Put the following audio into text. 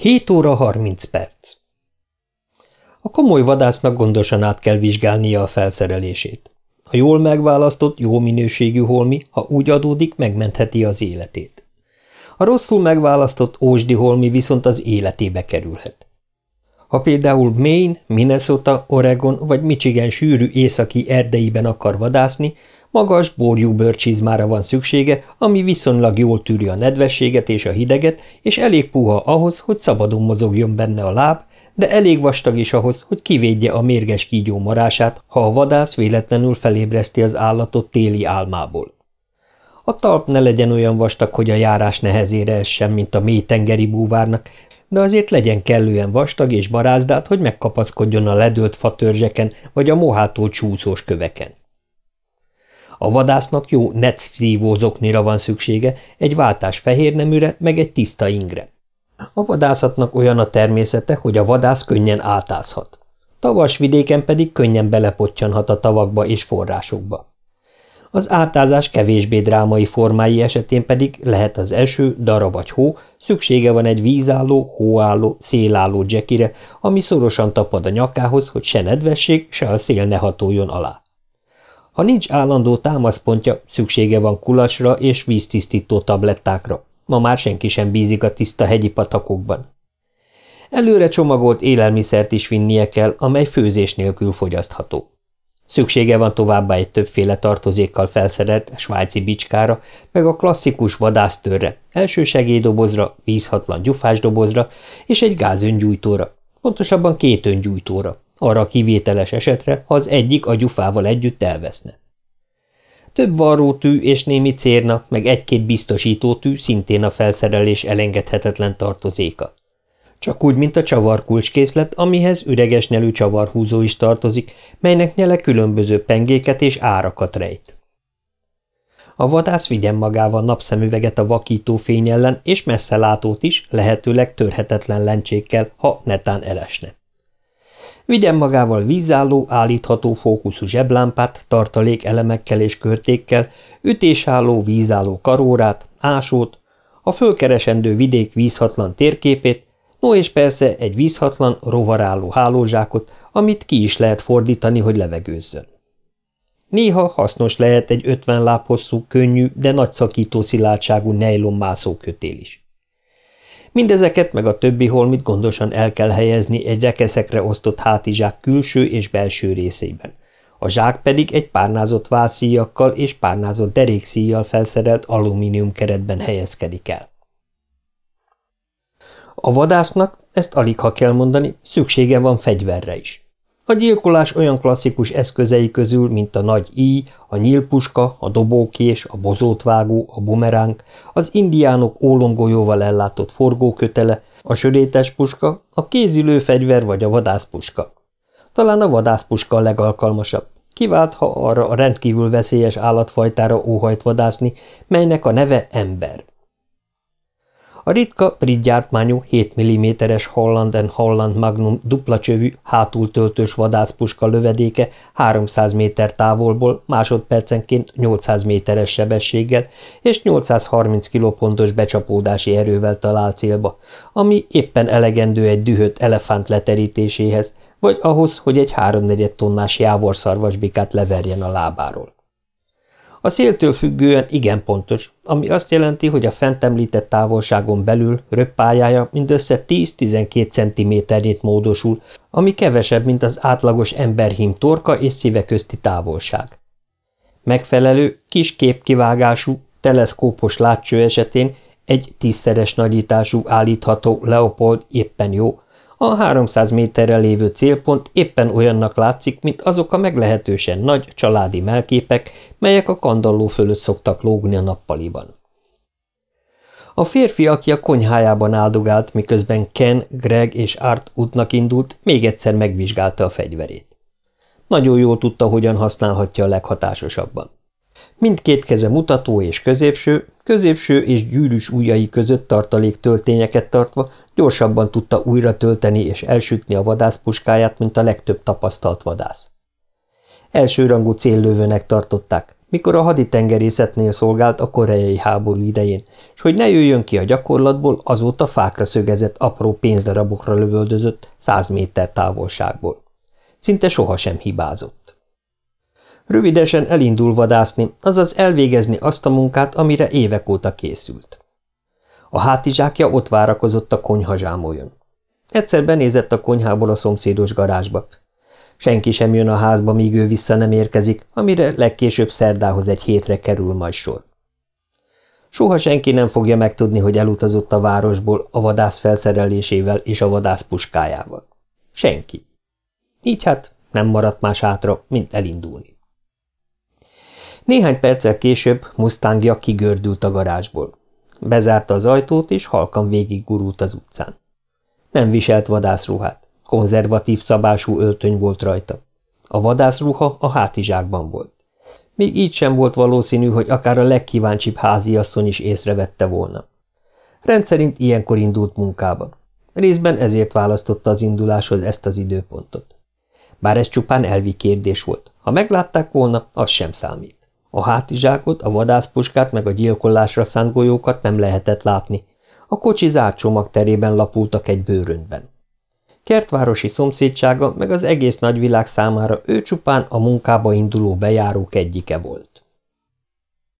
7 óra 30 perc. A komoly vadásznak gondosan át kell vizsgálnia a felszerelését. A jól megválasztott, jó minőségű holmi, ha úgy adódik, megmentheti az életét. A rosszul megválasztott ósdi holmi viszont az életébe kerülhet. Ha például Maine, Minnesota, Oregon vagy Michigan sűrű északi erdeiben akar vadászni, magas, borjú bőrcsizmára van szüksége, ami viszonylag jól tűri a nedvességet és a hideget, és elég puha ahhoz, hogy szabadon mozogjon benne a láb, de elég vastag is ahhoz, hogy kivédje a mérges kígyó marását, ha a vadász véletlenül felébreszti az állatot téli álmából. A talp ne legyen olyan vastag, hogy a járás nehezére essen, mint a mély tengeri búvárnak, de azért legyen kellően vastag és barázdált, hogy megkapaszkodjon a ledőlt fatörzseken vagy a mohától csúszós köveken. A vadásznak jó netszívózoknira van szüksége, egy váltás fehér neműre, meg egy tiszta ingre. A vadászatnak olyan a természete, hogy a vadász könnyen átázhat. Tavas vidéken pedig könnyen belepottyanhat a tavakba és forrásokba. Az átázás kevésbé drámai formái esetén pedig lehet az eső, dara vagy hó, szüksége van egy vízálló, hóálló, szélálló dzsekire, ami szorosan tapad a nyakához, hogy se nedvesség, se a szél ne hatoljon alá. Ha nincs állandó támaszpontja, szüksége van kulacsra és víztisztító tablettákra. Ma már senki sem bízik a tiszta hegyi patakokban. Előre csomagolt élelmiszert is vinnie kell, amely főzés nélkül fogyasztható. Szüksége van továbbá egy többféle tartozékkal felszerelt svájci bicskára, meg a klasszikus vadásztörre, elsősegélydobozra, vízhatlan gyufásdobozra és egy gázöngyújtóra, pontosabban két öngyújtóra, arra kivételes esetre, ha az egyik a gyufával együtt elveszne. Több varrótű és némi cérna, meg egy-két biztosítótű szintén a felszerelés elengedhetetlen tartozéka. Csak úgy, mint a csavarkulcskészlet, amihez üreges nyelű csavarhúzó is tartozik, melynek nyele különböző pengéket és árakat rejt. A vadász vigyen magával napszemüveget a vakító fény ellen, és messze látót is, lehetőleg törhetetlen lencsékkel, ha netán elesne. Vigyen magával vízálló, állítható fókuszú zseblámpát, tartalék elemekkel és körtékkel, ütésálló, vízálló karórát, ásót, a fölkeresendő vidék vízhatlan térképét, no és persze egy vízhatlan, rovarálló hálózsákot, amit ki is lehet fordítani, hogy levegőzzön. Néha hasznos lehet egy ötven láb hosszú, könnyű, de nagy szakító szilárdságú nejlon mászókötél is. Mindezeket meg a többi holmit gondosan el kell helyezni egy rekeszekre osztott hátizsák külső és belső részében. A zsák pedig egy párnázott válszíjakkal és párnázott derékszíjjal felszerelt alumínium keretben helyezkedik el. A vadásznak, ezt alig ha kell mondani, szüksége van fegyverre is. A gyilkolás olyan klasszikus eszközei közül, mint a nagy íj, a nyílpuska, a dobókés, a bozótvágó, a bumeránk, az indiánok ólomgolyóval ellátott forgókötele, a sörétes puska, a kézilő fegyver vagy a vadászpuska. Talán a vadászpuska a legalkalmasabb, kivált, ha arra a rendkívül veszélyes állatfajtára óhajt vadászni, melynek a neve ember. A ritka brit gyártmányú 7 mm-es Holland Holland Magnum dupla csövű, hátultöltős vadászpuska lövedéke 300 méter távolból másodpercenként 800 méteres sebességgel és 830 kilopontos becsapódási erővel talál célba, ami éppen elegendő egy dühött elefánt leterítéséhez, vagy ahhoz, hogy egy háromnegyed tonnás jávorszarvasbikát leverjen a lábáról. A széltől függően igen pontos, ami azt jelenti, hogy a fent említett távolságon belül röppájája mindössze 10-12 cm-nyit módosul, ami kevesebb, mint az átlagos emberhím torka és szíve közti távolság. Megfelelő, kis képkivágású, teleszkópos látcső esetén egy tízszeres nagyítású állítható Leopold éppen jó, a 300 méterre lévő célpont éppen olyannak látszik, mint azok a meglehetősen nagy családi melképek, melyek a kandalló fölött szoktak lógni a nappaliban. A férfi, aki a konyhájában áldogált, miközben Ken, Greg és Art útnak indult, még egyszer megvizsgálta a fegyverét. Nagyon jól tudta, hogyan használhatja a leghatásosabban. Mindkét keze mutató és középső, középső és gyűrűs ujjai között tartalék töltényeket tartva gyorsabban tudta újra tölteni és elsütni a vadászpuskáját, mint a legtöbb tapasztalt vadász. Elsőrangú céllövőnek tartották, mikor a haditengerészetnél szolgált a koreai háború idején, és hogy ne jöjjön ki a gyakorlatból, azóta fákra szögezett apró pénzdarabokra lövöldözött száz méter távolságból. Szinte sohasem hibázott. Rövidesen elindul vadászni, azaz elvégezni azt a munkát, amire évek óta készült. A hátizsákja ott várakozott a konyha zsámoljon. Egyszer benézett a konyhából a szomszédos garázsba. Senki sem jön a házba, míg ő vissza nem érkezik, amire legkésőbb szerdához egy hétre kerül majd sor. Soha senki nem fogja megtudni, hogy elutazott a városból a vadász felszerelésével és a vadász puskájával. Senki. Így hát nem maradt más hátra, mint elindulni. Néhány perccel később Mustangja kigördült a garázsból. Bezárta az ajtót, és halkan végiggurult az utcán. Nem viselt vadászruhát. Konzervatív szabású öltöny volt rajta. A vadászruha a hátizsákban volt. Még így sem volt valószínű, hogy akár a legkíváncsibb háziasszony is észrevette volna. Rendszerint ilyenkor indult munkába. Részben ezért választotta az induláshoz ezt az időpontot. Bár ez csupán elvi kérdés volt. Ha meglátták volna, az sem számít. A hátizsákot, a vadászpuskát meg a gyilkolásra szánt golyókat nem lehetett látni. A kocsi zárt csomag terében lapultak egy bőröntben. Kertvárosi szomszédsága meg az egész nagyvilág számára ő csupán a munkába induló bejárók egyike volt.